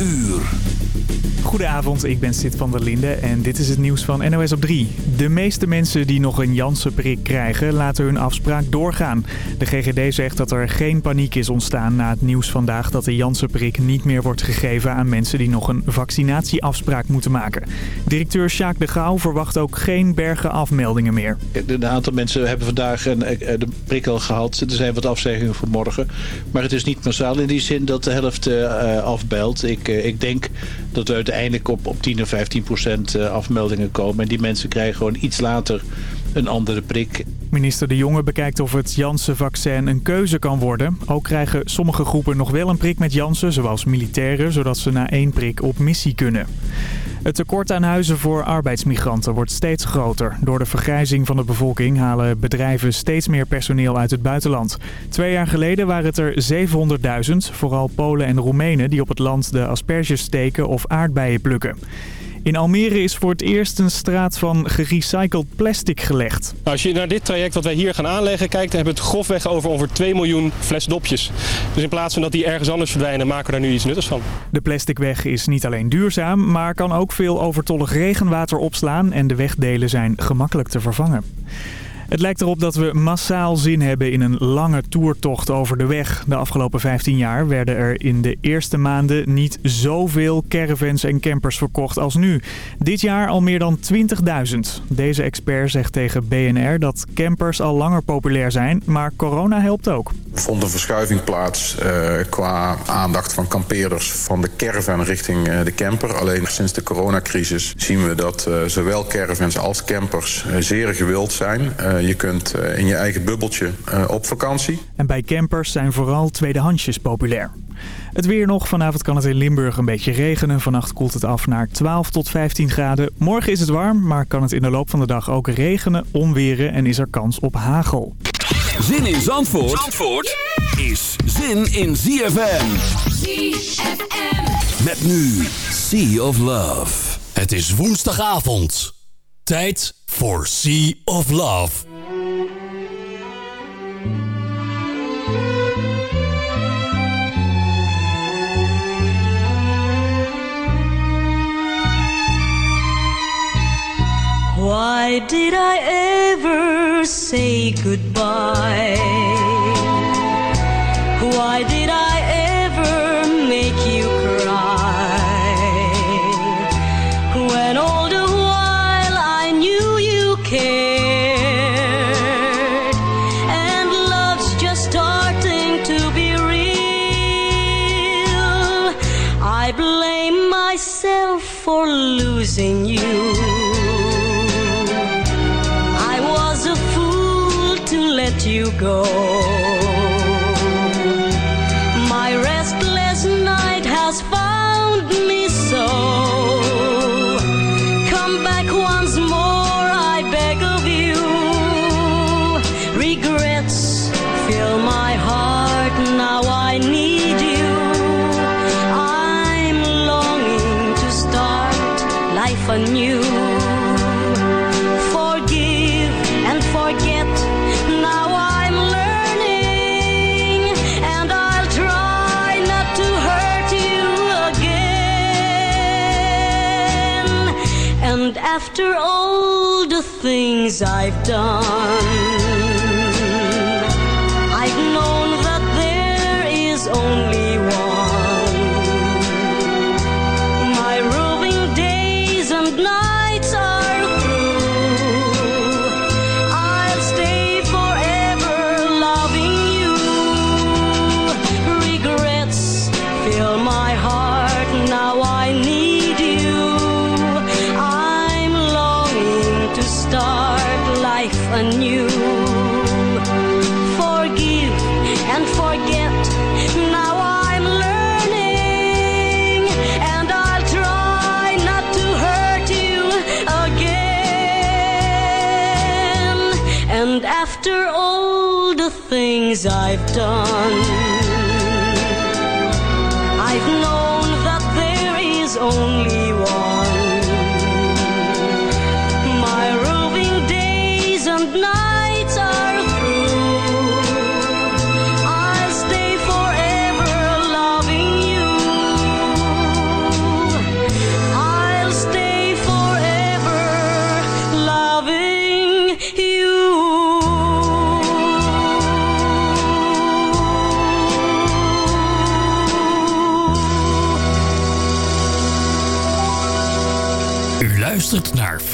uur. Goedenavond, ik ben Sid van der Linde en dit is het nieuws van NOS op 3. De meeste mensen die nog een Janssen-prik krijgen laten hun afspraak doorgaan. De GGD zegt dat er geen paniek is ontstaan na het nieuws vandaag dat de Janssen-prik niet meer wordt gegeven aan mensen die nog een vaccinatieafspraak moeten maken. Directeur Sjaak de Gauw verwacht ook geen bergen afmeldingen meer. Een aantal mensen hebben vandaag een, eh, de prik al gehad. Er zijn wat afzeggingen voor morgen. Maar het is niet massaal in die zin dat de helft uh, afbelt. Ik, ik denk dat we uiteindelijk op, op 10 of 15 procent afmeldingen komen. En die mensen krijgen gewoon iets later een andere prik. Minister De Jonge bekijkt of het Janssen-vaccin een keuze kan worden. Ook krijgen sommige groepen nog wel een prik met Janssen, zoals militairen, zodat ze na één prik op missie kunnen. Het tekort aan huizen voor arbeidsmigranten wordt steeds groter. Door de vergrijzing van de bevolking halen bedrijven steeds meer personeel uit het buitenland. Twee jaar geleden waren het er 700.000, vooral Polen en Roemenen die op het land de asperges steken of aardbeien plukken. In Almere is voor het eerst een straat van gerecycled plastic gelegd. Als je naar dit traject wat wij hier gaan aanleggen kijkt, hebben we het grofweg over ongeveer 2 miljoen flesdopjes. Dus in plaats van dat die ergens anders verdwijnen, maken we daar nu iets nuttigs van. De plastic weg is niet alleen duurzaam, maar kan ook veel overtollig regenwater opslaan en de wegdelen zijn gemakkelijk te vervangen. Het lijkt erop dat we massaal zin hebben in een lange toertocht over de weg. De afgelopen 15 jaar werden er in de eerste maanden niet zoveel caravans en campers verkocht als nu. Dit jaar al meer dan 20.000. Deze expert zegt tegen BNR dat campers al langer populair zijn, maar corona helpt ook. Vond een verschuiving plaats uh, qua aandacht van kampeerders van de caravan richting uh, de camper. Alleen sinds de coronacrisis zien we dat uh, zowel caravans als campers zeer gewild zijn. Je kunt in je eigen bubbeltje op vakantie. En bij campers zijn vooral tweedehandsjes populair. Het weer nog. Vanavond kan het in Limburg een beetje regenen. Vannacht koelt het af naar 12 tot 15 graden. Morgen is het warm, maar kan het in de loop van de dag ook regenen, onweren en is er kans op hagel. Zin in Zandvoort, Zandvoort is zin in ZFM. ZFM. Met nu Sea of Love. Het is woensdagavond. Tijd voor Sea of Love. Why did I ever say goodbye? Why did I ever make you cry? When all the while I knew you cared, and love's just starting to be real. I blame myself for losing you. Go. And after all the things I've done, I've known that there is only things I've done,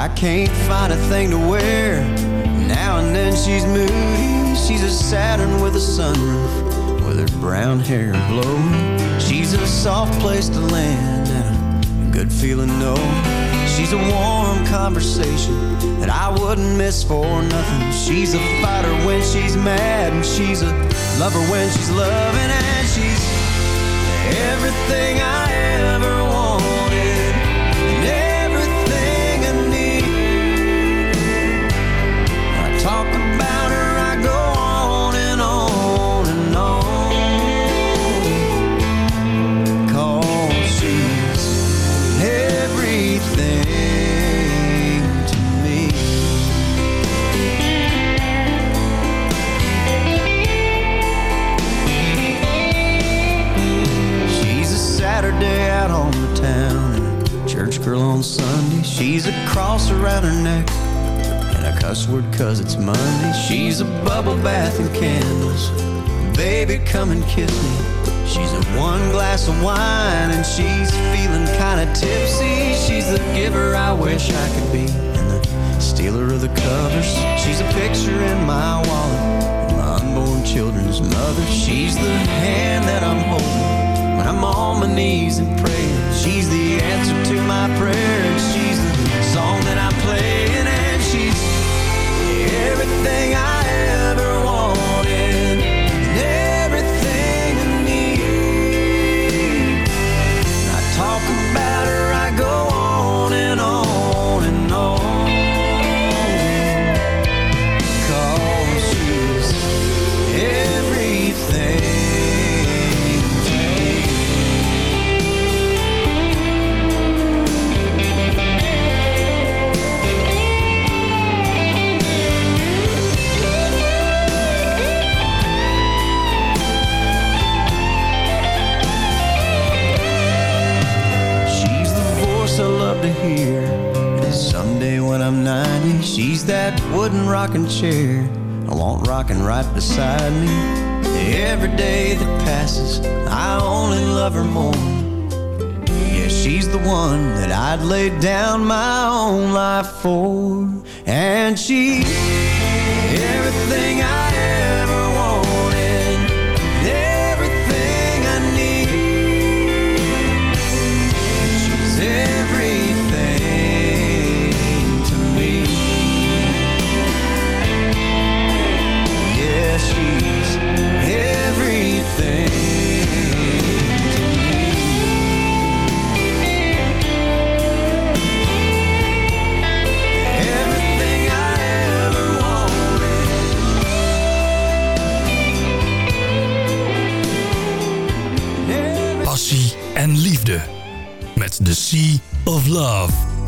I can't find a thing to wear. Now and then she's moody. She's a Saturn with a sunroof, with her brown hair blowing. She's a soft place to land and a good feeling no. She's a warm conversation that I wouldn't miss for nothing. She's a fighter when she's mad, and she's a lover when she's loving, and she's everything I ever girl on Sunday. She's a cross around her neck and a cuss word cause it's Monday. She's a bubble bath and candles. Baby, come and kiss me. She's a one glass of wine and she's feeling kinda tipsy. She's the giver I wish I could be and the stealer of the covers. She's a picture in my wallet, my unborn children's mother. She's the hand that I'm holding when I'm on my knees and praying. She's the answer to my prayer and she's the song that I'm playing and she's everything I I'm 90, she's that wooden rocking chair I want rocking right beside me. Every day that passes, I only love her more. Yeah, she's the one that I'd lay down my own life for. And she's En liefde. Met The Sea of Love.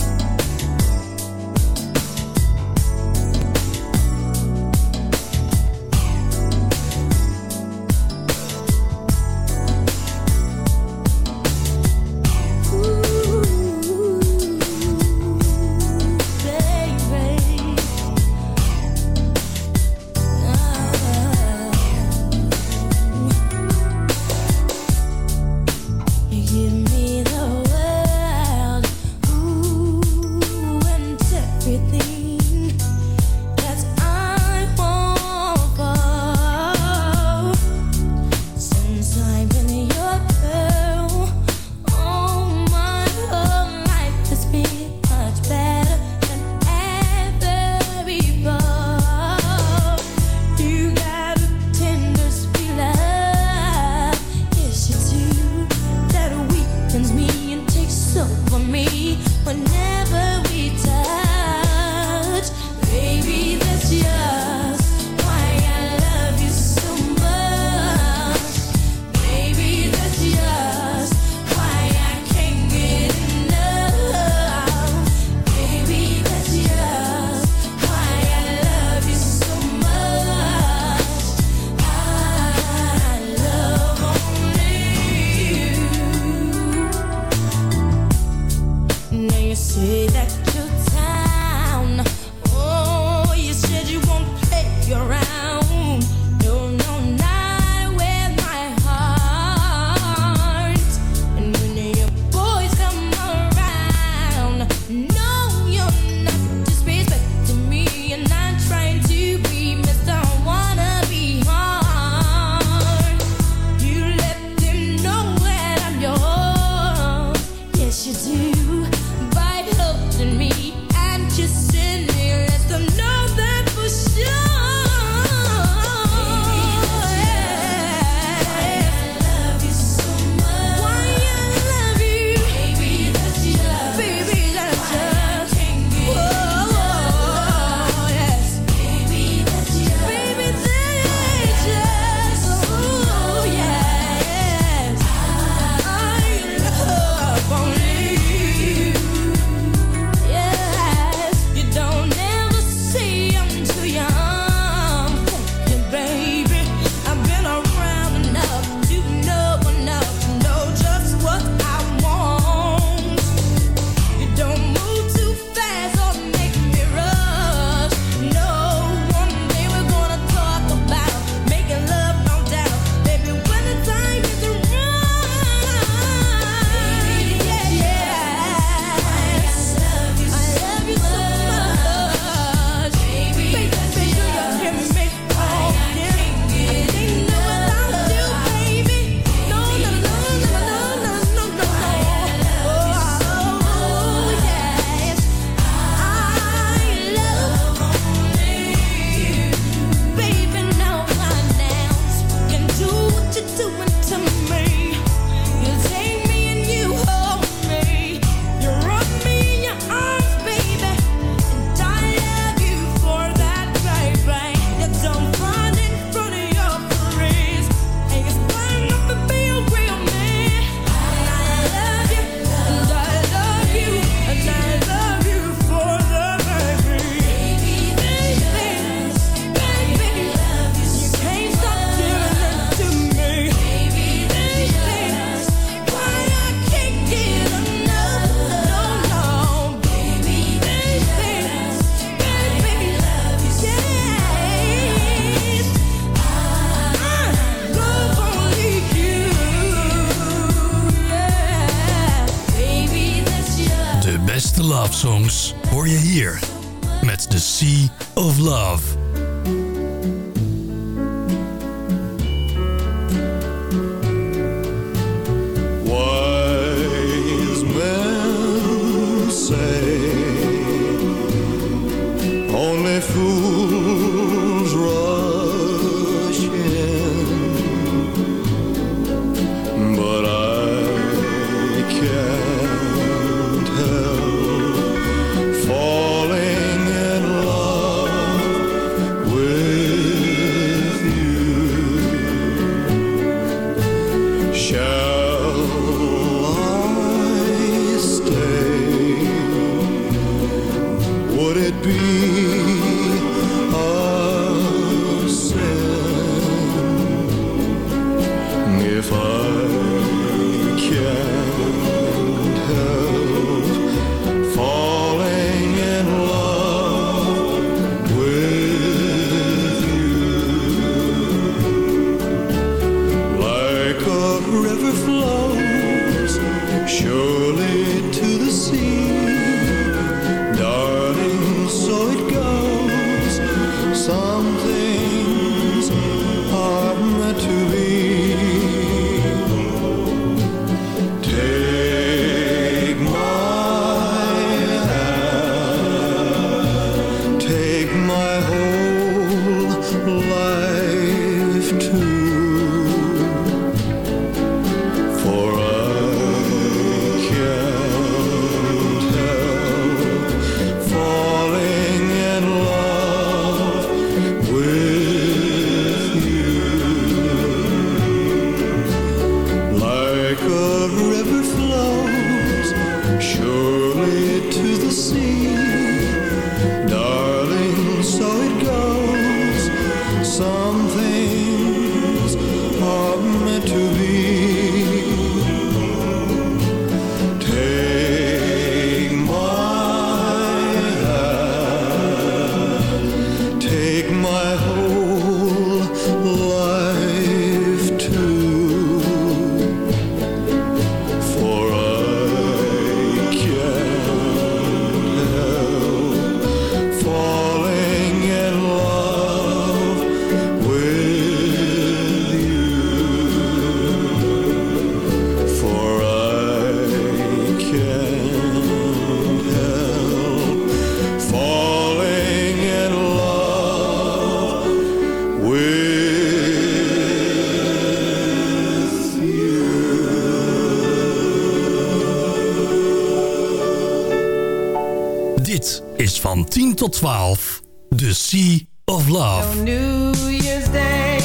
van 10 tot 12. The Sea of Love. So New Year's Day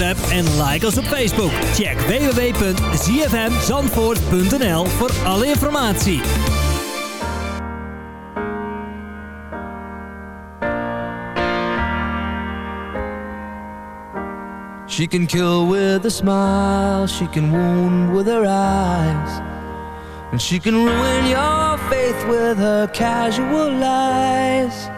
app en like ons op Facebook. Check www.zfmzandvoort.nl voor alle informatie. She can kill with a smile, she can wound with her eyes, and she can ruin your faith with her casual lies.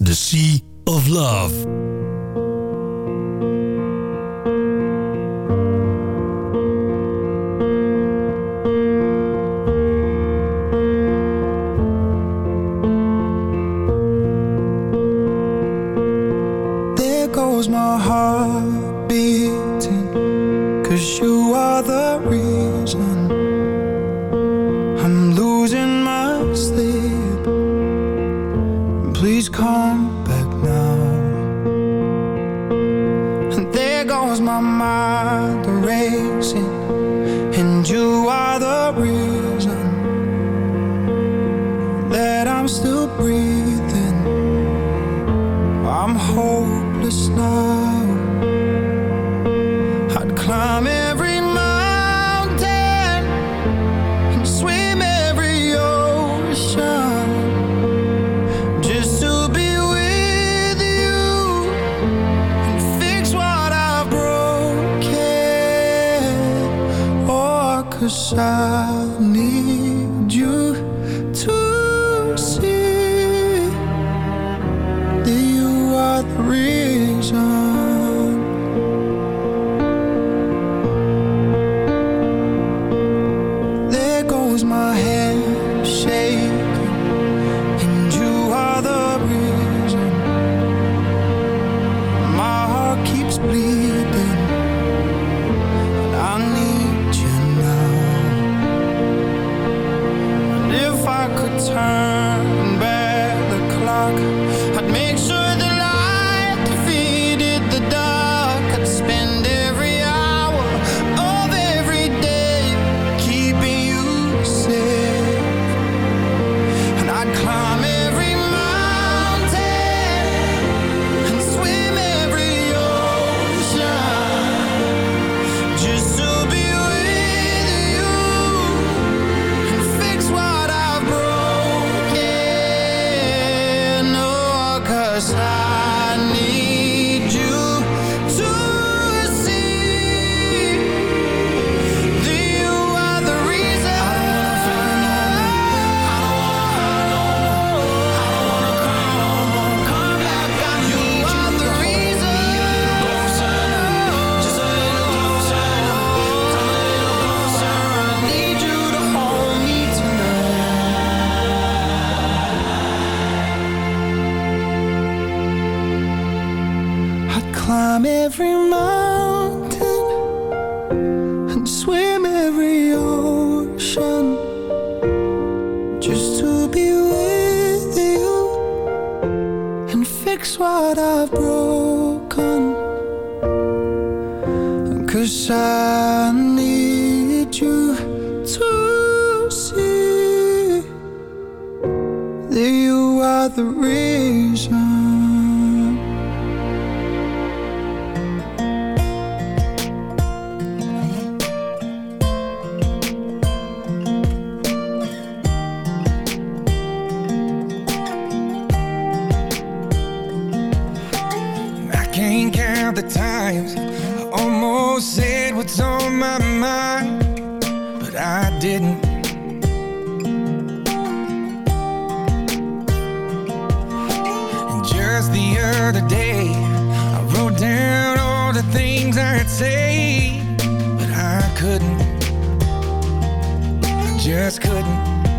met The Sea of Love. things I'd say, but I couldn't. I just couldn't.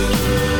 Dust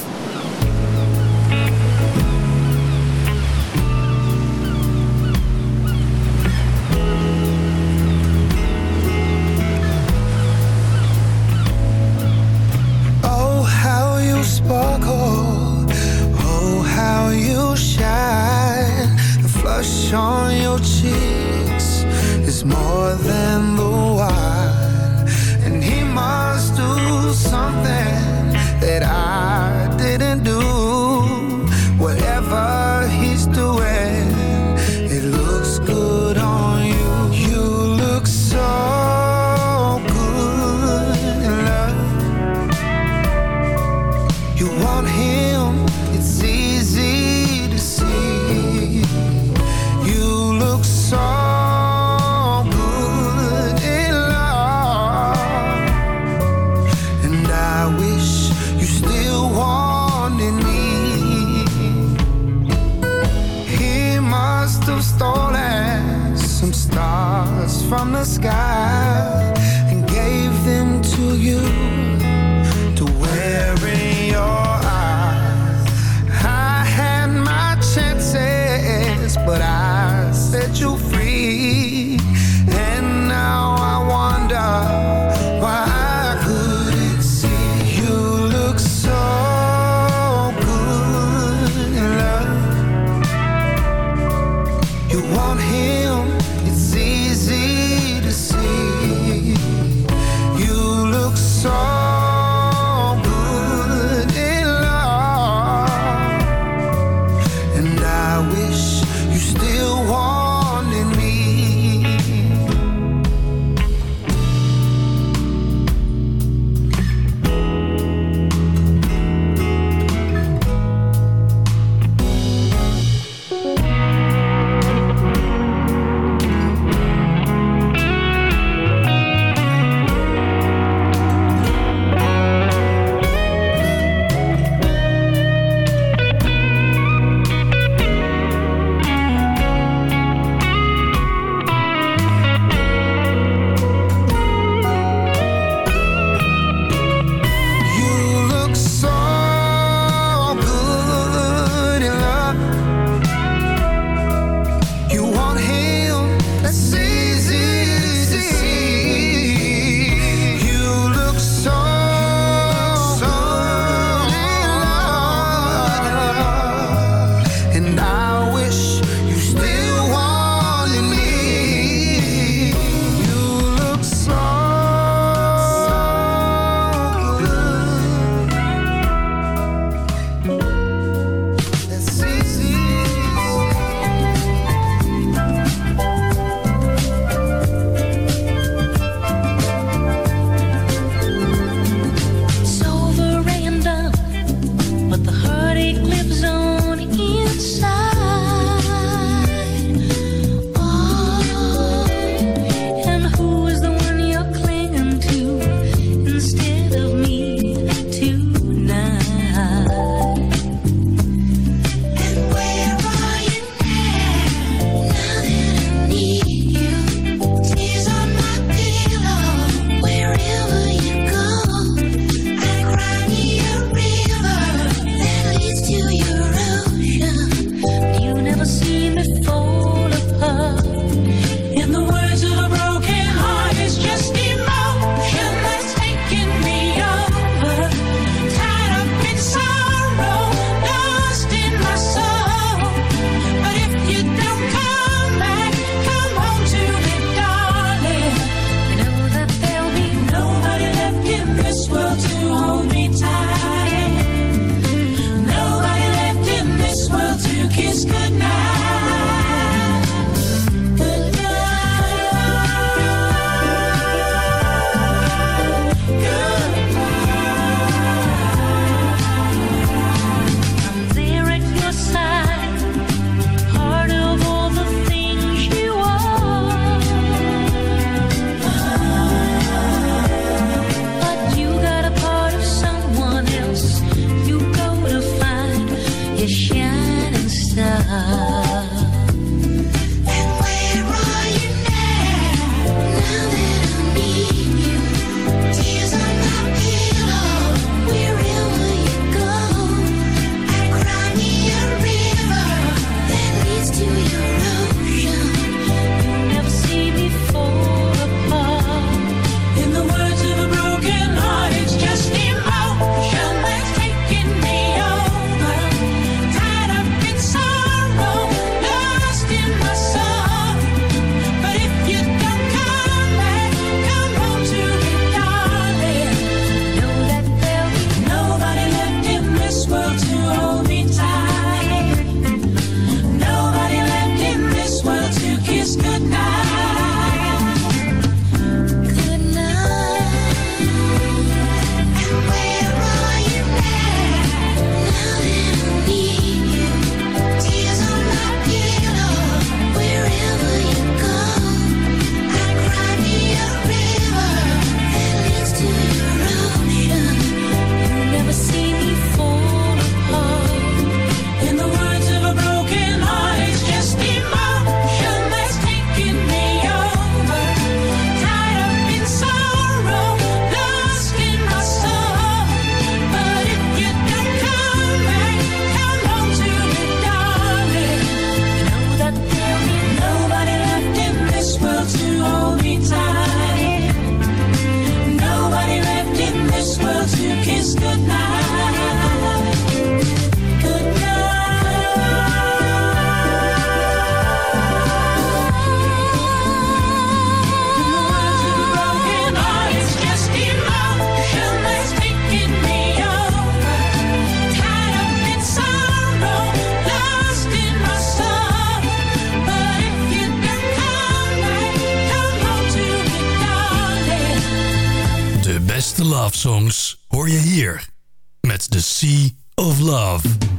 Met The Sea of Love.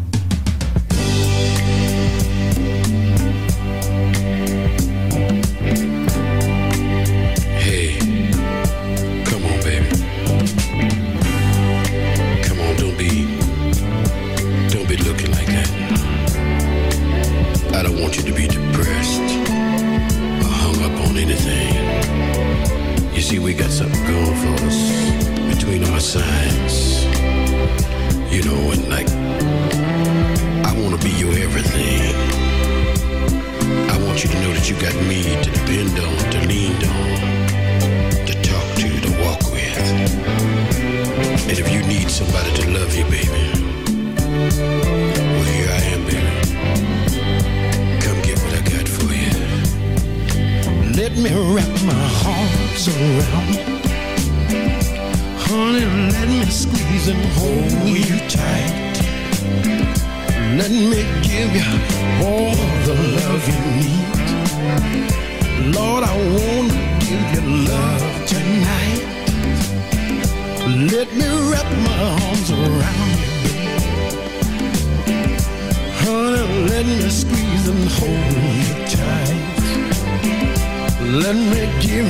You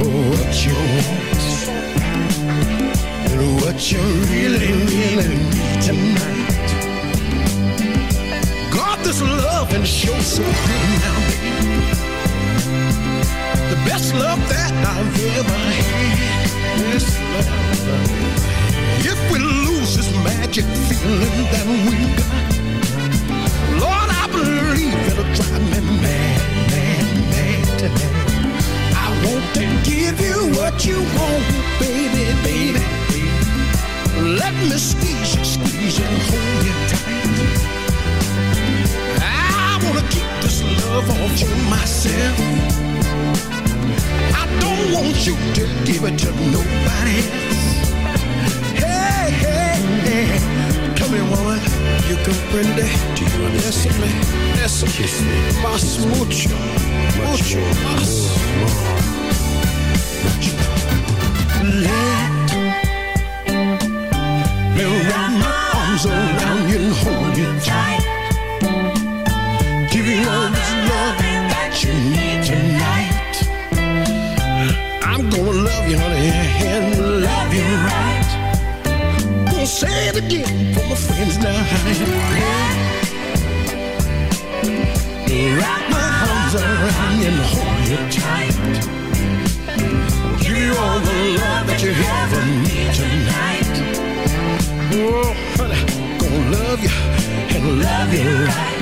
oh, what you want and what you really, really need tonight. God, this love and show so good now. The best love that I've ever had. If we lose this magic feeling that we got, Lord, I believe it'll drive me mad, mad, mad I give you what you want, baby, baby. Let me squeeze you, squeeze you, and hold you tight. I wanna keep this love all for myself. I don't want you to give it to nobody else. Hey, hey, hey, come here, woman. You comprende? Do you understand me? Eso, Kiss me. más mucho, mucho más. Wrap my arms around you and hold you tight. For all the love that you ever need tonight. Oh, honey, gonna love you and love you right.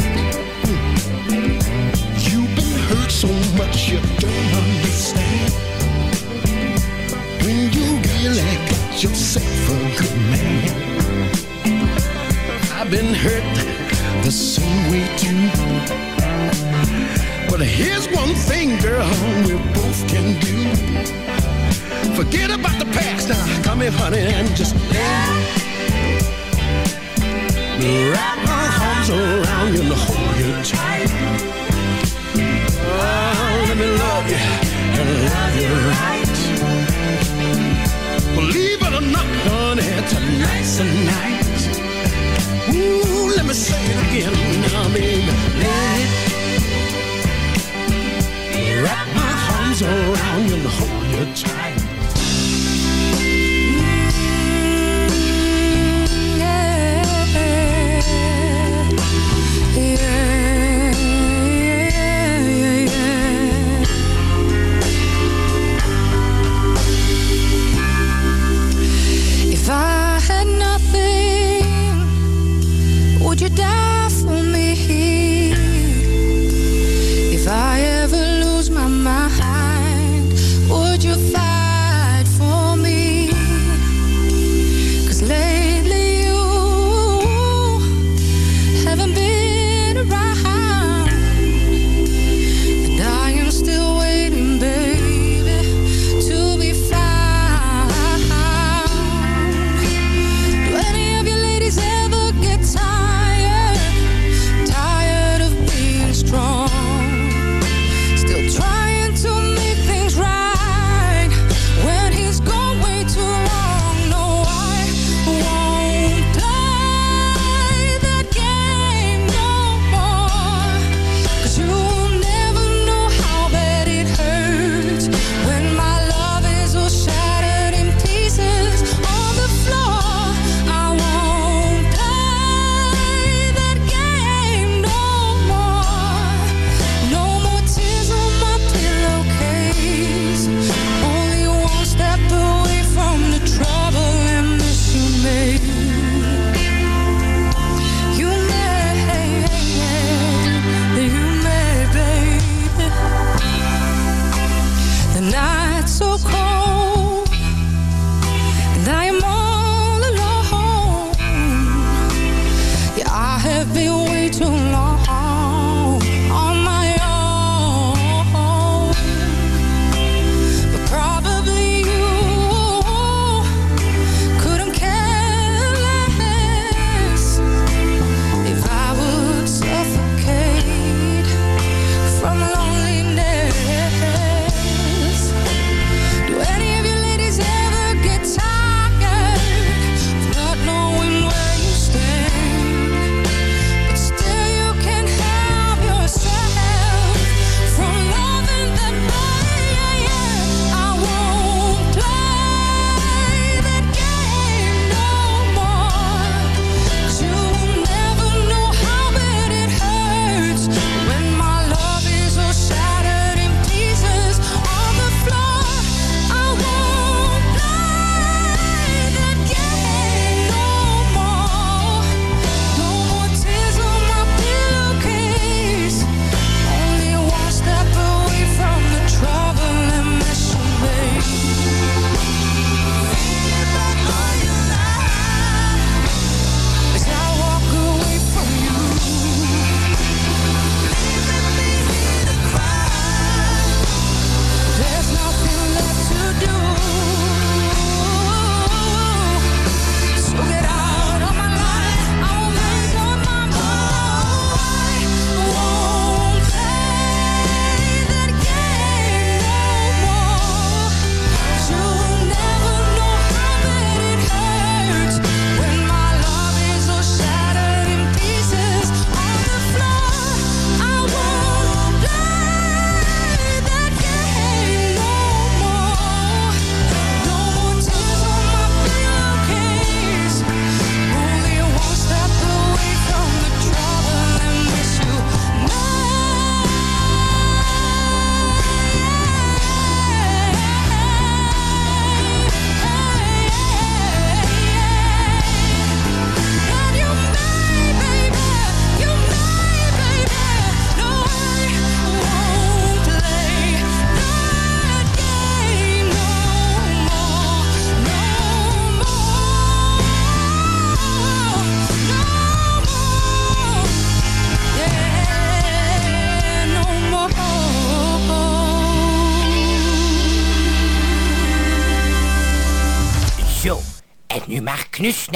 You've been hurt so much you don't understand. When you really got yourself a good man. I've been hurt the same way too. But here's one thing, girl, we both can do. Forget about the past now. Come here, honey, and just let me wrap my arms around you and hold you tight. Oh, let me love you and love you right. Believe it or not, honey, tonight's the night. Ooh, let me say it again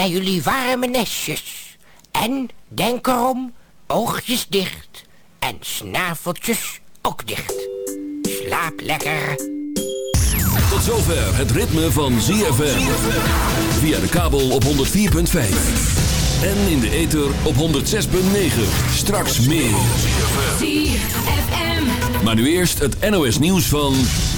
jullie warme nestjes. En denk erom, oogjes dicht en snaveltjes ook dicht. Slaap lekker. Tot zover het ritme van ZFM. Via de kabel op 104.5. En in de ether op 106.9. Straks meer. ZFM. Maar nu eerst het NOS nieuws van...